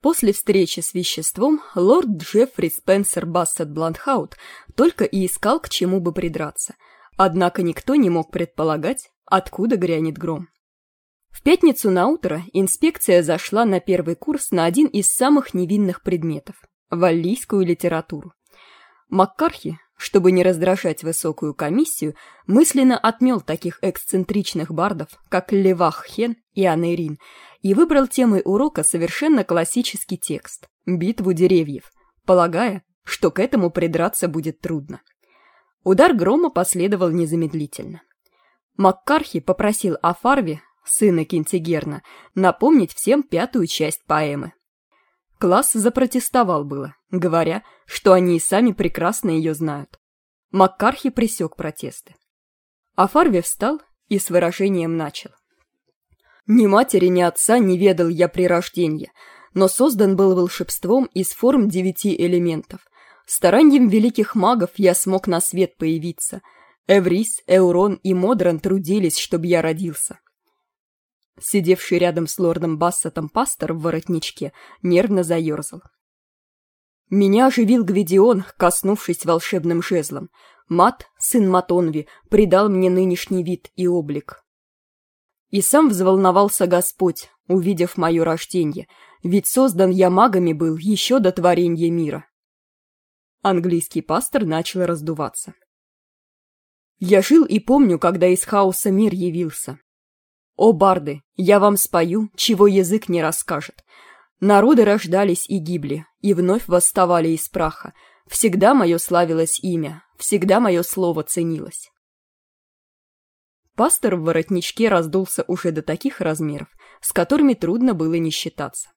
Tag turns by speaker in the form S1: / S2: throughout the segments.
S1: После встречи с веществом лорд Джеффри Спенсер Бассет Бландхаут только и искал к чему бы придраться, однако никто не мог предполагать, откуда грянет гром. В пятницу на утро инспекция зашла на первый курс на один из самых невинных предметов – валлийскую литературу. Маккархи, чтобы не раздражать высокую комиссию, мысленно отмел таких эксцентричных бардов, как Левах Хен и Анейрин, и выбрал темой урока совершенно классический текст «Битву деревьев», полагая, что к этому придраться будет трудно. Удар грома последовал незамедлительно. Маккархи попросил Афарви, сына Кентигерна, напомнить всем пятую часть поэмы. Класс запротестовал было, говоря, что они и сами прекрасно ее знают. Маккархи пресек протесты. Афарви встал и с выражением начал. Ни матери, ни отца не ведал я при рождении, но создан был волшебством из форм девяти элементов. Старанием великих магов я смог на свет появиться. Эврис, Эурон и Модран трудились, чтобы я родился. Сидевший рядом с лордом Бассетом пастор в воротничке нервно заерзал. Меня оживил Гвидион, коснувшись волшебным жезлом. Мат, сын Матонви, придал мне нынешний вид и облик. И сам взволновался Господь, увидев мое рождение, ведь создан я магами был еще до творения мира. Английский пастор начал раздуваться. Я жил и помню, когда из хаоса мир явился. О, барды, я вам спою, чего язык не расскажет. Народы рождались и гибли, и вновь восставали из праха. Всегда мое славилось имя, всегда мое слово ценилось. Пастор в воротничке раздулся уже до таких размеров, с которыми трудно было не считаться.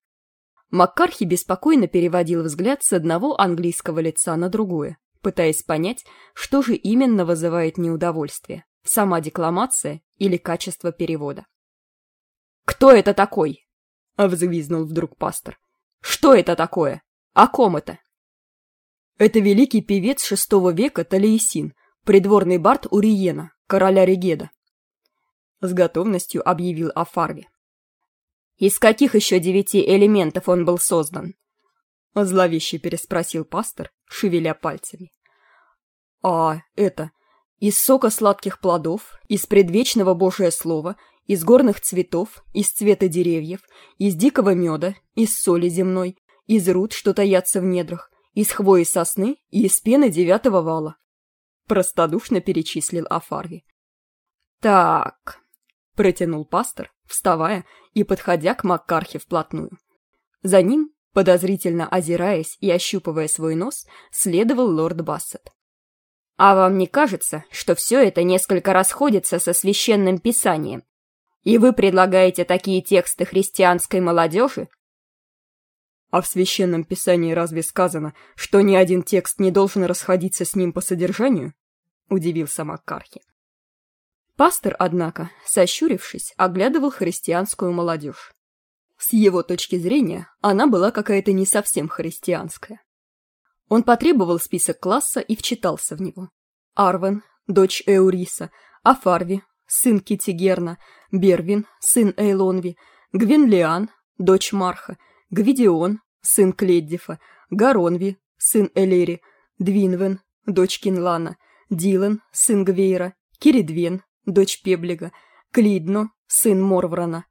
S1: Маккархи беспокойно переводил взгляд с одного английского лица на другое, пытаясь понять, что же именно вызывает неудовольствие – сама декламация или качество перевода. «Кто это такой?» – взвизнул вдруг пастор. «Что это такое? О ком это?» «Это великий певец шестого века Талиесин, придворный бард Уриена, короля Регеда», с готовностью объявил о Фарве. «Из каких еще девяти элементов он был создан?» Зловеще переспросил пастор, шевеля пальцами. «А, это, из сока сладких плодов, из предвечного Божия Слова, из горных цветов, из цвета деревьев, из дикого меда, из соли земной, из руд, что таятся в недрах, из хвои сосны и из пены девятого вала. Простодушно перечислил Афарви. Так, протянул пастор, вставая и подходя к Маккархе вплотную. За ним, подозрительно озираясь и ощупывая свой нос, следовал лорд Бассет. «А вам не кажется, что все это несколько расходится со священным писанием? И вы предлагаете такие тексты христианской молодежи?» «А в священном писании разве сказано, что ни один текст не должен расходиться с ним по содержанию?» — удивился Маккархи. Пастор, однако, сощурившись, оглядывал христианскую молодежь. С его точки зрения, она была какая-то не совсем христианская. Он потребовал список класса и вчитался в него. Арвен, дочь Эуриса, Афарви, сын Китигерна, Бервин, сын Эйлонви, Гвинлиан, дочь Марха, Гвидион, сын Кледдифа, Гаронви, сын Элери, Двинвен, дочь Кинлана, Дилан, сын Гвейра, Киридвен, дочь Пеблига, Клидно, сын Морврана.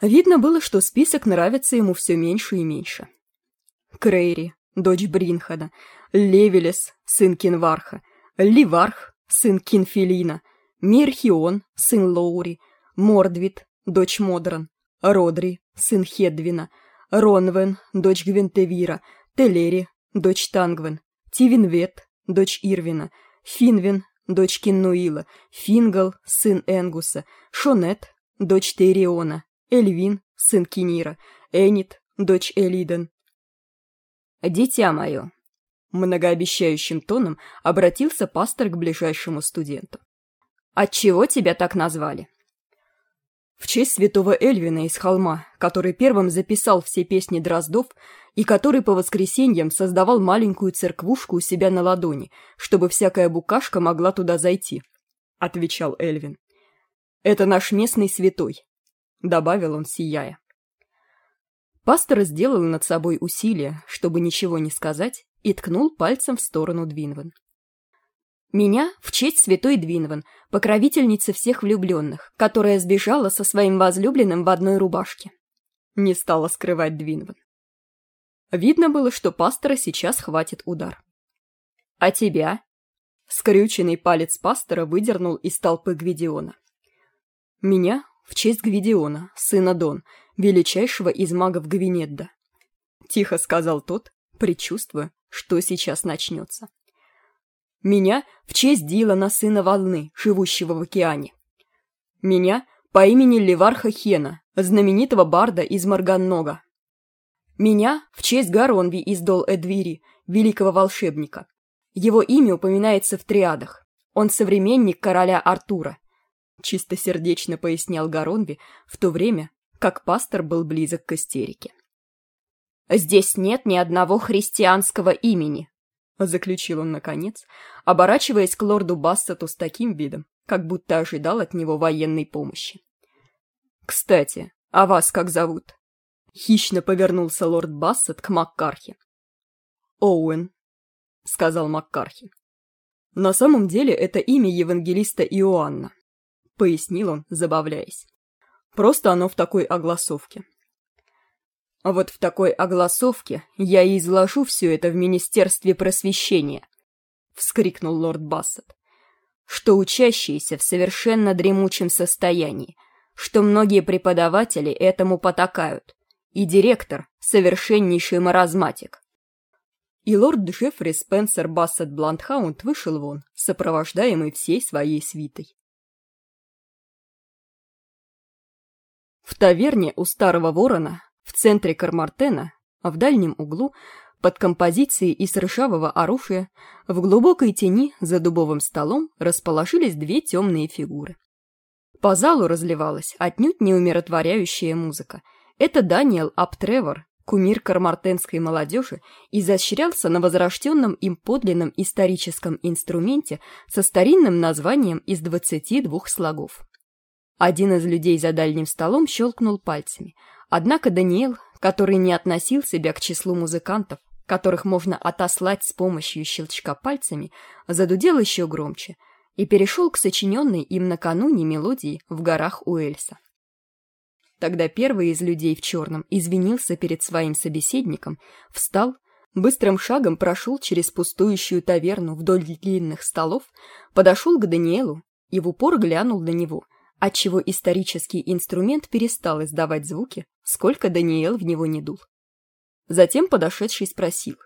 S1: Видно было, что список нравится ему все меньше и меньше. Крейри, дочь Бринхада, Левелес, сын Кинварха, Ливарх, сын Кинфилина, Мирхион, сын Лоури, Мордвит, дочь Модран, Родри, сын Хедвина, Ронвен, дочь Гвентевира, Телери, дочь Тангвен, Тивинвет, дочь Ирвина, Финвин, дочь Киннуила, Фингал, сын Энгуса, Шонет, дочь Териона, Эльвин, сын Кинира, Энит, дочь Элиден. «Дитя мое!» Многообещающим тоном обратился пастор к ближайшему студенту. «Отчего тебя так назвали?» В честь святого Эльвина из холма, который первым записал все песни Дроздов и который по воскресеньям создавал маленькую церквушку у себя на ладони, чтобы всякая букашка могла туда зайти, — отвечал Эльвин. «Это наш местный святой», — добавил он, сияя. Пастор сделал над собой усилие, чтобы ничего не сказать, и ткнул пальцем в сторону Двинван. Меня в честь святой Двинван, покровительницы всех влюбленных, которая сбежала со своим возлюбленным в одной рубашке. Не стала скрывать Двинван. Видно было, что пастора сейчас хватит удар. «А тебя?» Скрюченный палец пастора выдернул из толпы Гвидиона. «Меня в честь Гвидиона, сына Дон, величайшего из магов Гвинедда», — тихо сказал тот, предчувствуя, что сейчас начнется. «Меня в честь Дилана, сына Волны, живущего в океане. Меня по имени Леварха Хена, знаменитого барда из Марганнога. Меня в честь Гаронви из Дол-Эдвири, великого волшебника. Его имя упоминается в триадах. Он современник короля Артура. Чистосердечно пояснял Гаронви в то время, как пастор был близок к истерике. «Здесь нет ни одного христианского имени», — заключил он наконец, оборачиваясь к лорду Бассету с таким видом, как будто ожидал от него военной помощи. «Кстати, а вас как зовут?» Хищно повернулся лорд Бассет к Маккархи. «Оуэн», — сказал Маккархи. «На самом деле это имя евангелиста Иоанна», — пояснил он, забавляясь. «Просто оно в такой огласовке». А вот в такой огласовке я и изложу все это в Министерстве просвещения», — вскрикнул лорд Бассет. «Что учащиеся в совершенно дремучем состоянии, что многие преподаватели этому потакают, и директор — совершеннейший маразматик. И лорд Джеффри Спенсер Бассет Бландхаунд вышел вон, сопровождаемый всей своей свитой. В таверне у Старого Ворона, в центре Кармартена, а в дальнем углу, под композицией из ржавого оружия, в глубокой тени за дубовым столом расположились две темные фигуры. По залу разливалась отнюдь не умиротворяющая музыка — это Даниэл Аптревор, кумир кармартенской молодежи, изощрялся на возрожденном им подлинном историческом инструменте со старинным названием из 22 слогов. Один из людей за дальним столом щелкнул пальцами, однако Даниэл, который не относил себя к числу музыкантов, которых можно отослать с помощью щелчка пальцами, задудел еще громче и перешел к сочиненной им накануне мелодии в горах Уэльса. Тогда первый из людей в черном извинился перед своим собеседником, встал, быстрым шагом прошел через пустующую таверну вдоль длинных столов, подошел к Даниэлу и в упор глянул на него, отчего исторический инструмент перестал издавать звуки, сколько Даниэл в него не дул. Затем подошедший спросил.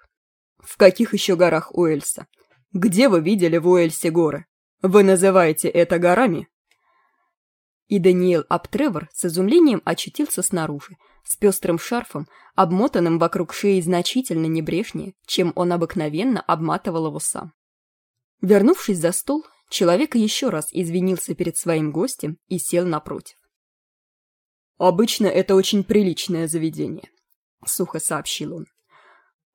S1: «В каких еще горах Уэльса? Где вы видели в Уэльсе горы? Вы называете это горами?» И Даниэл Аптревор с изумлением очутился снаружи, с пестрым шарфом, обмотанным вокруг шеи значительно небрежнее, чем он обыкновенно обматывал его сам. Вернувшись за стол, человек еще раз извинился перед своим гостем и сел напротив. «Обычно это очень приличное заведение», — сухо сообщил он.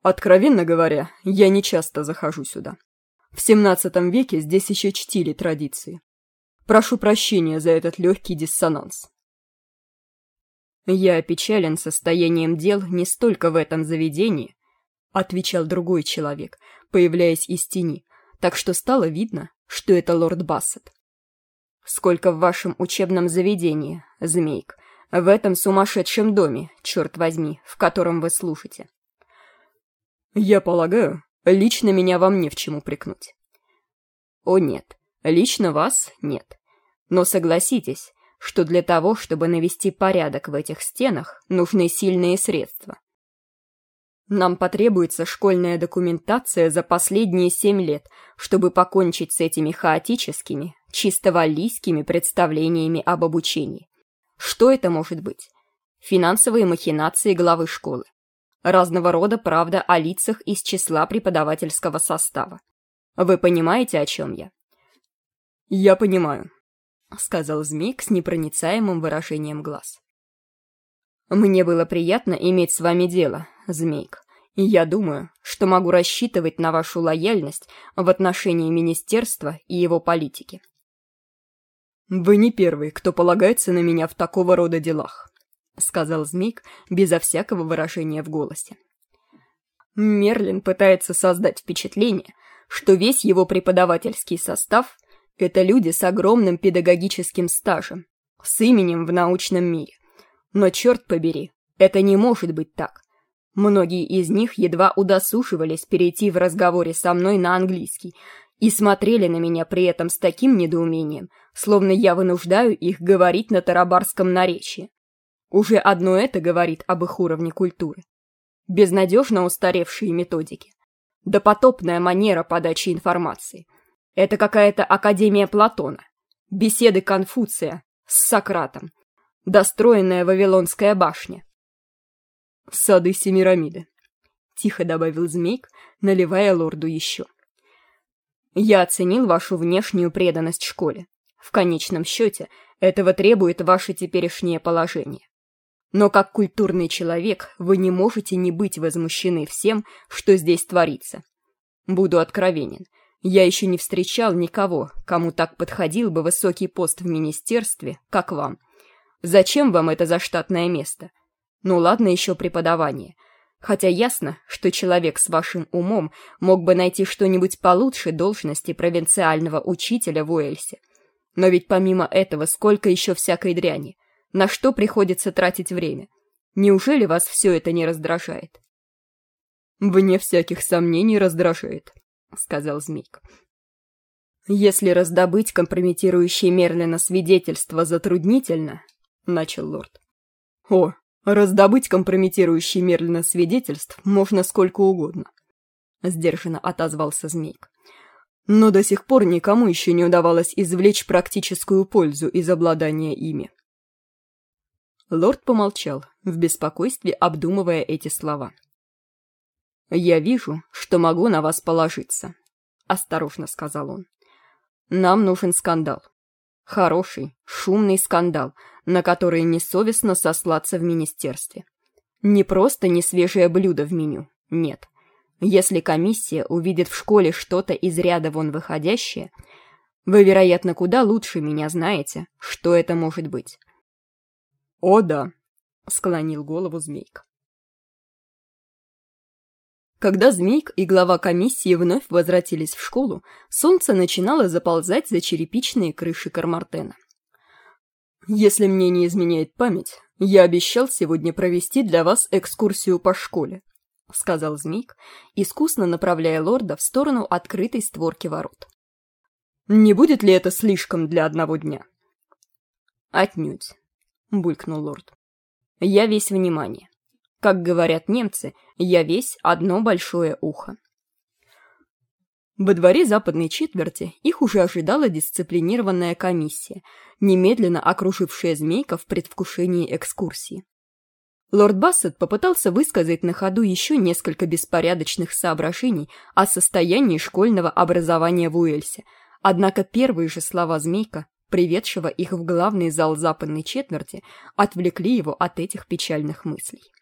S1: «Откровенно говоря, я не часто захожу сюда. В XVII веке здесь еще чтили традиции, Прошу прощения за этот легкий диссонанс. Я опечален состоянием дел не столько в этом заведении, отвечал другой человек, появляясь из тени, так что стало видно, что это лорд Бассет. Сколько в вашем учебном заведении, змейк, в этом сумасшедшем доме, черт возьми, в котором вы слушаете. Я полагаю, лично меня вам не в чем упрекнуть. О нет, Лично вас нет. Но согласитесь, что для того, чтобы навести порядок в этих стенах, нужны сильные средства. Нам потребуется школьная документация за последние семь лет, чтобы покончить с этими хаотическими, чисто валлийскими представлениями об обучении. Что это может быть? Финансовые махинации главы школы. Разного рода правда о лицах из числа преподавательского состава. Вы понимаете, о чем я? «Я понимаю», — сказал Змейк с непроницаемым выражением глаз. «Мне было приятно иметь с вами дело, Змейк, и я думаю, что могу рассчитывать на вашу лояльность в отношении министерства и его политики». «Вы не первый, кто полагается на меня в такого рода делах», — сказал Змейк безо всякого выражения в голосе. Мерлин пытается создать впечатление, что весь его преподавательский состав — это люди с огромным педагогическим стажем, с именем в научном мире. Но черт побери, это не может быть так. Многие из них едва удосуживались перейти в разговоре со мной на английский и смотрели на меня при этом с таким недоумением, словно я вынуждаю их говорить на тарабарском наречии. Уже одно это говорит об их уровне культуры безнадежно устаревшие методики, допотопная манера подачи информации. Это какая-то академия Платона, беседы Конфуция с Сократом, достроенная Вавилонская башня. Сады Семирамиды, тихо добавил Змейк, наливая лорду еще. Я оценил вашу внешнюю преданность школе. В конечном счете, этого требует ваше теперешнее положение. Но как культурный человек вы не можете не быть возмущены всем, что здесь творится. Буду откровенен. Я еще не встречал никого, кому так подходил бы высокий пост в министерстве, как вам. Зачем вам это заштатное место? Ну ладно еще преподавание. Хотя ясно, что человек с вашим умом мог бы найти что-нибудь получше должности провинциального учителя в Уэльсе. Но ведь помимо этого сколько еще всякой дряни. На что приходится тратить время? Неужели вас все это не раздражает? «Вне всяких сомнений раздражает», — сказал Змейк. «Если раздобыть компрометирующие Мерлина свидетельства затруднительно», — начал лорд. «О, раздобыть компрометирующие Мерлина свидетельств можно сколько угодно», — сдержанно отозвался Змейк. «Но до сих пор никому еще не удавалось извлечь практическую пользу из обладания ими. Лорд помолчал, в беспокойстве обдумывая эти слова. «Я вижу, что могу на вас положиться», — осторожно сказал он. «Нам нужен скандал. Хороший, шумный скандал, на который несовестно сослаться в министерстве. Не просто несвежее блюдо в меню, нет. Если комиссия увидит в школе что-то из ряда вон выходящее, вы, вероятно, куда лучше меня знаете, что это может быть. «О, да», — склонил голову Змейк. Когда Змейк и глава комиссии вновь возвратились в школу, солнце начинало заползать за черепичные крыши Кармартена. «Если мне не изменяет память, я обещал сегодня провести для вас экскурсию по школе», — сказал Змейк, искусно направляя лорда в сторону открытой створки ворот. «Не будет ли это слишком для одного дня?» «Отнюдь. — булькнул лорд. «Я весь внимание. Как говорят немцы, я весь одно большое ухо». Во дворе западной четверти их уже ожидала дисциплинированная комиссия, немедленно окружившая змейка в предвкушении экскурсии. Лорд Бассет попытался высказать на ходу еще несколько беспорядочных соображений о состоянии школьного образования в Уэльсе, однако первые же слова змейка приведшего их в главный зал западной четверти, отвлекли его от этих печальных мыслей.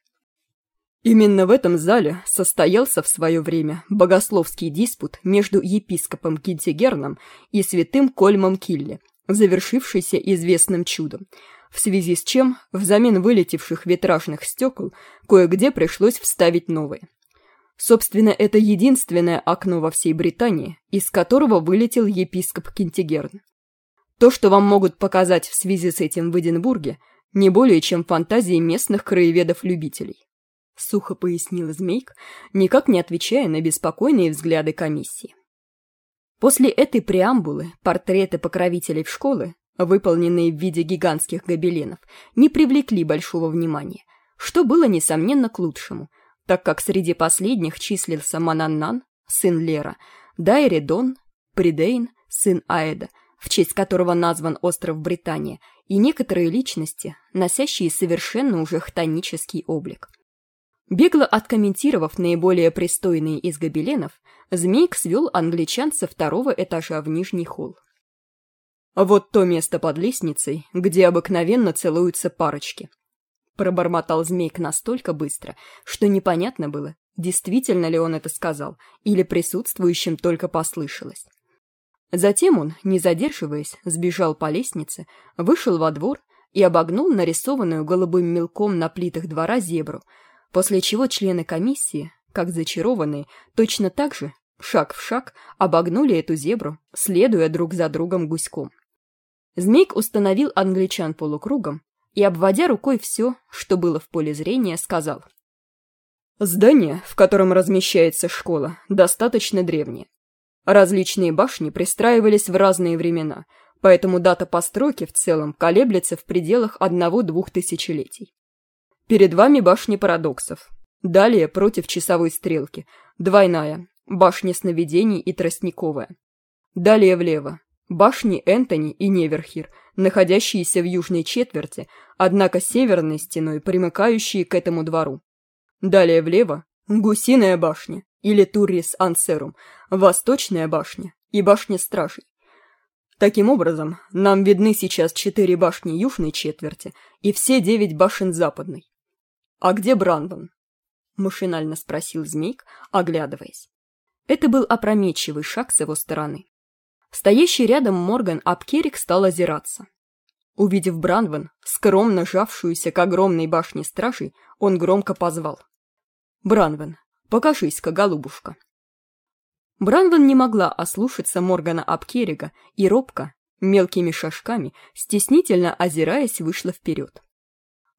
S1: Именно в этом зале состоялся в свое время богословский диспут между епископом Киттигерном и святым Кольмом Килли, завершившийся известным чудом, в связи с чем взамен вылетевших витражных стекол кое-где пришлось вставить новые. Собственно, это единственное окно во всей Британии, из которого вылетел епископ Кентигерн. То, что вам могут показать в связи с этим в Эдинбурге, не более чем фантазии местных краеведов-любителей. Сухо пояснил Змейк, никак не отвечая на беспокойные взгляды комиссии. После этой преамбулы портреты покровителей в школы, выполненные в виде гигантских гобеленов, не привлекли большого внимания, что было, несомненно, к лучшему, так как среди последних числился Мананнан, сын Лера, Дайредон, Придейн, сын Аэда – в честь которого назван остров Британия, и некоторые личности, носящие совершенно уже хтонический облик. Бегло откомментировав наиболее пристойные из гобеленов, Змейк свел англичан со второго этажа в нижний холл. «Вот то место под лестницей, где обыкновенно целуются парочки», пробормотал Змейк настолько быстро, что непонятно было, действительно ли он это сказал, или присутствующим только послышалось. Затем он, не задерживаясь, сбежал по лестнице, вышел во двор и обогнул нарисованную голубым мелком на плитах двора зебру, после чего члены комиссии, как зачарованные, точно так же, шаг в шаг, обогнули эту зебру, следуя друг за другом гуськом. Змейк установил англичан полукругом и, обводя рукой все, что было в поле зрения, сказал. «Здание, в котором размещается школа, достаточно древнее. Различные башни пристраивались в разные времена, поэтому дата постройки в целом колеблется в пределах одного-двух тысячелетий. Перед вами башни парадоксов. Далее против часовой стрелки. Двойная. Башня сновидений и тростниковая. Далее влево. Башни Энтони и Неверхир, находящиеся в южной четверти, однако северной стеной, примыкающие к этому двору. Далее влево – Гусиная башня, или Туррис Ансерум, Восточная башня и башня Стражей. Таким образом, нам видны сейчас четыре башни южной четверти и все девять башен западной. «А где Бранван?» – машинально спросил Змейк, оглядываясь. Это был опрометчивый шаг с его стороны. Стоящий рядом Морган Апкерик стал озираться. Увидев Бранван, скромно жавшуюся к огромной башне стражей, он громко позвал. «Бранван, покажись-ка, голубушка!» Бранван не могла ослушаться Моргана Апкерига и робко, мелкими шажками, стеснительно озираясь, вышла вперед.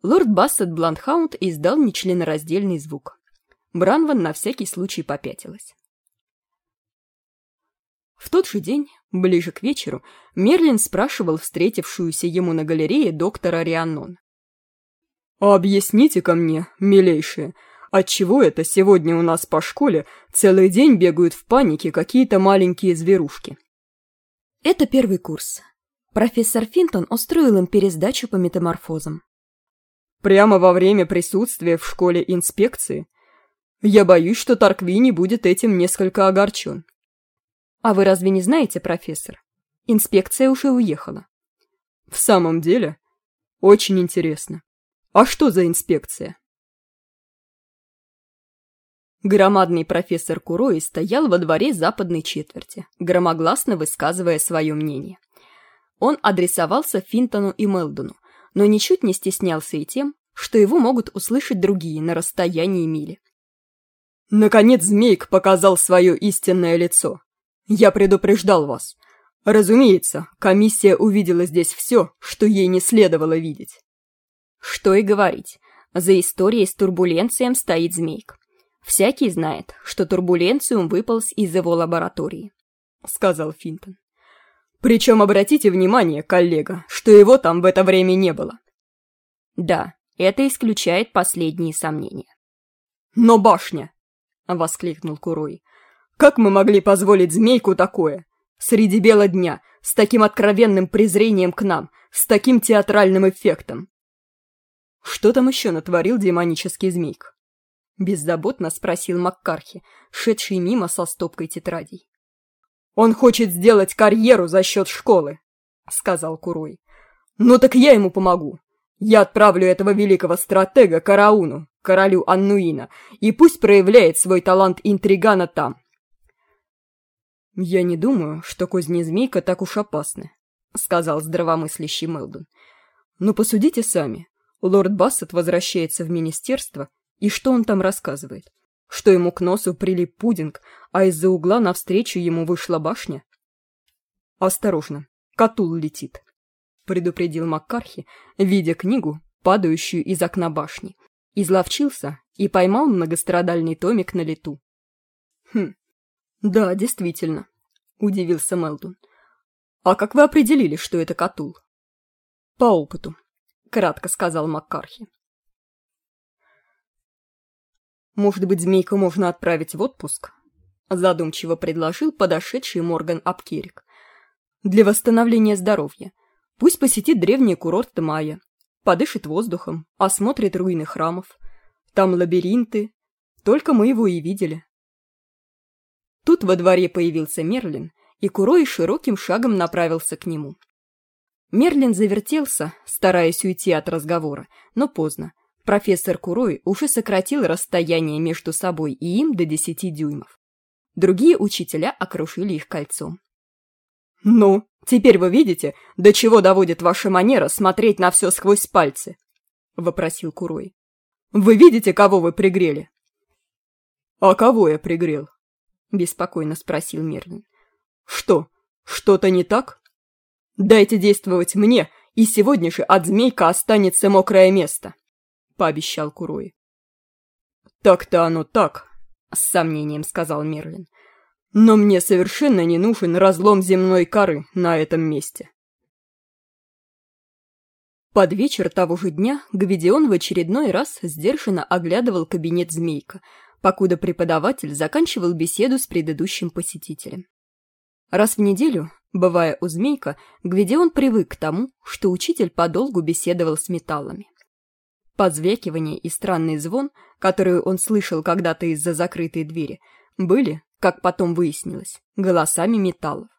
S1: Лорд Бассет Бландхаунд издал нечленораздельный звук. Бранван на всякий случай попятилась. В тот же день, ближе к вечеру, Мерлин спрашивал встретившуюся ему на галерее доктора Рианнон. «Объясните-ка мне, милейшие, Отчего это сегодня у нас по школе целый день бегают в панике какие-то маленькие зверушки?
S2: Это первый курс. Профессор Финтон устроил им пересдачу по метаморфозам.
S1: Прямо во время присутствия в школе инспекции? Я боюсь, что Тарквини будет этим несколько огорчен.
S2: А вы разве не знаете, профессор? Инспекция уже уехала.
S1: В самом деле? Очень интересно. А что за инспекция? Громадный профессор Курои стоял во дворе западной четверти, громогласно высказывая свое мнение. Он адресовался Финтону и Мелдону, но ничуть не стеснялся и тем, что его могут услышать другие на расстоянии мили. «Наконец Змейк показал свое истинное лицо. Я предупреждал вас. Разумеется, комиссия увидела здесь все, что ей не следовало видеть». Что и говорить, за историей с турбуленцией стоит Змейк. Всякий знает, что турбуленциум выполз из его лаборатории», — сказал Финтон. «Причем обратите внимание, коллега, что его там в это время не было». «Да, это исключает последние сомнения». «Но башня!» — воскликнул Курой. «Как мы могли позволить змейку такое? Среди бела дня, с таким откровенным презрением к нам, с таким театральным эффектом!» «Что там еще натворил демонический змейк?» — беззаботно спросил Маккархи, шедший мимо со стопкой тетрадей. «Он хочет сделать карьеру за счет школы», — сказал Курой. «Ну так я ему помогу. Я отправлю этого великого стратега Карауну, королю Аннуина, и пусть проявляет свой талант интригана там». «Я не думаю, что козни змейка так уж опасны», — сказал здравомыслящий Мелдон. «Но посудите сами. Лорд Бассет возвращается в министерство, и что он там рассказывает? Что ему к носу прилип пудинг, а из-за угла навстречу ему вышла башня? «Осторожно, Катул летит», — предупредил Маккархи, видя книгу, падающую из окна башни. Изловчился и поймал многострадальный томик на лету. «Хм, да, действительно», — удивился Мелдун. «А как вы определили, что это Катул?» «По опыту», — кратко сказал Маккархи. Может быть, змейку можно отправить в отпуск? Задумчиво предложил подошедший Морган Апкирик. Для восстановления здоровья. Пусть посетит древние курорты Майя. Подышит воздухом, осмотрит руины храмов. Там лабиринты. Только мы его и видели. Тут во дворе появился Мерлин, и Курой широким шагом направился к нему. Мерлин завертелся, стараясь уйти от разговора, но поздно. Профессор Курой уже сократил расстояние между собой и им до десяти дюймов. Другие учителя окружили их кольцом. «Ну, Теперь вы видите, до чего доводит ваша манера смотреть на все сквозь пальцы? — вопросил Курой. «Вы видите, кого вы пригрели?» «А кого я пригрел?» — беспокойно спросил Мерлин. «Что, что-то не так? Дайте действовать мне, и сегодня же от змейка останется мокрое место», — пообещал Курой. «Так-то оно так», — с сомнением сказал Мерлин. «Но мне совершенно не нужен разлом земной коры на этом месте». Под вечер того же дня Гвидион в очередной раз сдержанно оглядывал кабинет Змейка, покуда преподаватель заканчивал беседу с предыдущим посетителем. Раз в неделю, бывая у Змейка, Гвидион привык к тому, что учитель подолгу беседовал с металлами. Позвякивание и странный звон, которые он слышал когда-то из-за закрытой двери, были, как потом выяснилось, голосами металлов.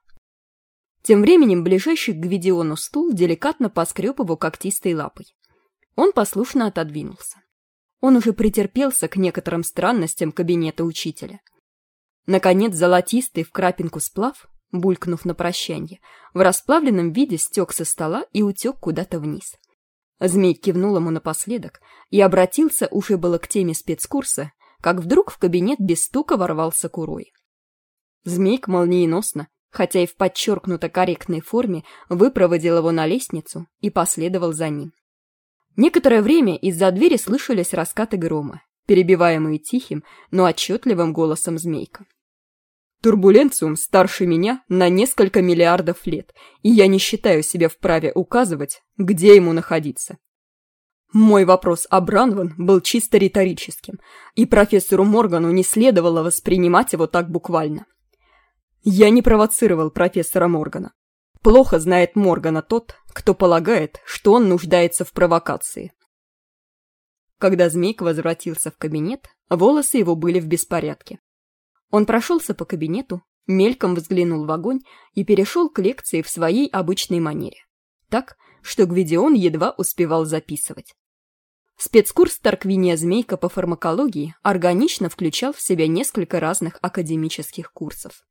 S1: Тем временем ближайший к Гвидиону стул деликатно поскреб его когтистой лапой. Он послушно отодвинулся. Он уже претерпелся к некоторым странностям кабинета учителя. Наконец, золотистый в крапинку сплав, булькнув на прощанье, в расплавленном виде стек со стола и утек куда-то вниз. Змей кивнул ему напоследок и обратился уже было к теме спецкурса, как вдруг в кабинет без стука ворвался Курой. Змейк молниеносно, хотя и в подчеркнуто корректной форме, выпроводил его на лестницу и последовал за ним. Некоторое время из-за двери слышались раскаты грома, перебиваемые тихим, но отчетливым голосом змейка. Турбуленциум старше меня на несколько миллиардов лет, и я не считаю себя вправе указывать, где ему находиться. Мой вопрос о Бранван был чисто риторическим, и профессору Моргану не следовало воспринимать его так буквально. Я не провоцировал профессора Моргана. Плохо знает Моргана тот, кто полагает, что он нуждается в провокации. Когда Змейк возвратился в кабинет, волосы его были в беспорядке. Он прошелся по кабинету, мельком взглянул в огонь и перешел к лекции в своей обычной манере. Так, что Гвидион едва успевал записывать. Спецкурс Тарквиния Змейка по фармакологии органично включал в себя несколько разных академических курсов.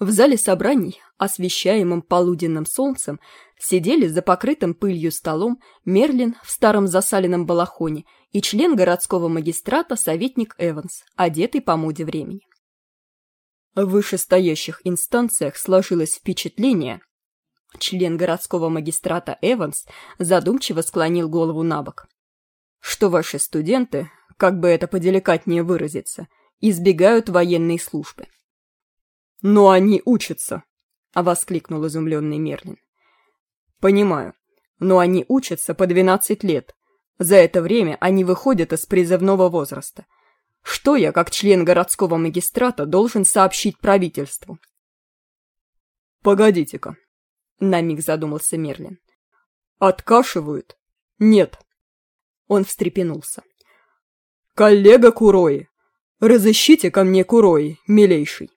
S1: В зале собраний, освещаемом полуденным солнцем, сидели за покрытым пылью столом Мерлин в старом засаленном балахоне и член городского магистрата советник Эванс, одетый по моде времени. В вышестоящих инстанциях сложилось впечатление, член городского магистрата Эванс задумчиво склонил голову на бок, что ваши студенты, как бы это поделикатнее выразиться, избегают военной службы. «Но они учатся!» — воскликнул изумленный Мерлин. «Понимаю. Но они учатся по двенадцать лет. За это время они выходят из призывного возраста. Что я, как член городского магистрата, должен сообщить правительству?» «Погодите-ка», — на миг задумался Мерлин. «Откашивают? Нет». Он встрепенулся. «Коллега Курои, разыщите ко мне Курои, милейший».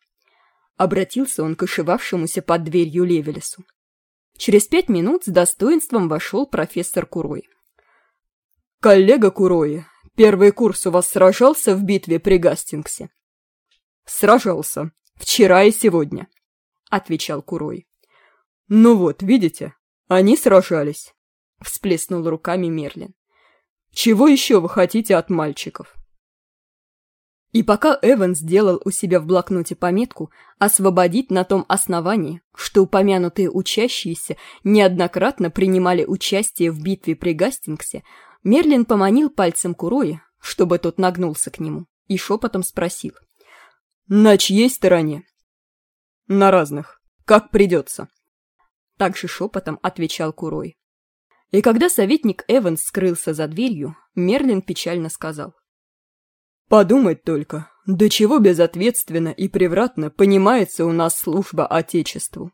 S1: Обратился он к ошивавшемуся под дверью Левелесу. Через пять минут с достоинством вошел профессор Курой. «Коллега Курои, первый курс у вас сражался в битве при Гастингсе?» «Сражался. Вчера и сегодня», — отвечал Курой. «Ну вот, видите, они сражались», — всплеснул руками Мерлин. «Чего еще вы хотите от мальчиков?» И пока Эван сделал у себя в блокноте пометку «Освободить на том основании», что упомянутые учащиеся неоднократно принимали участие в битве при Гастингсе, Мерлин поманил пальцем Куроя, чтобы тот нагнулся к нему, и шепотом спросил. «На чьей стороне?» «На разных. Как придется». Также шепотом отвечал Курой. И когда советник Эванс скрылся за дверью, Мерлин печально сказал. Подумать только, до чего безответственно и превратно понимается у нас служба Отечеству.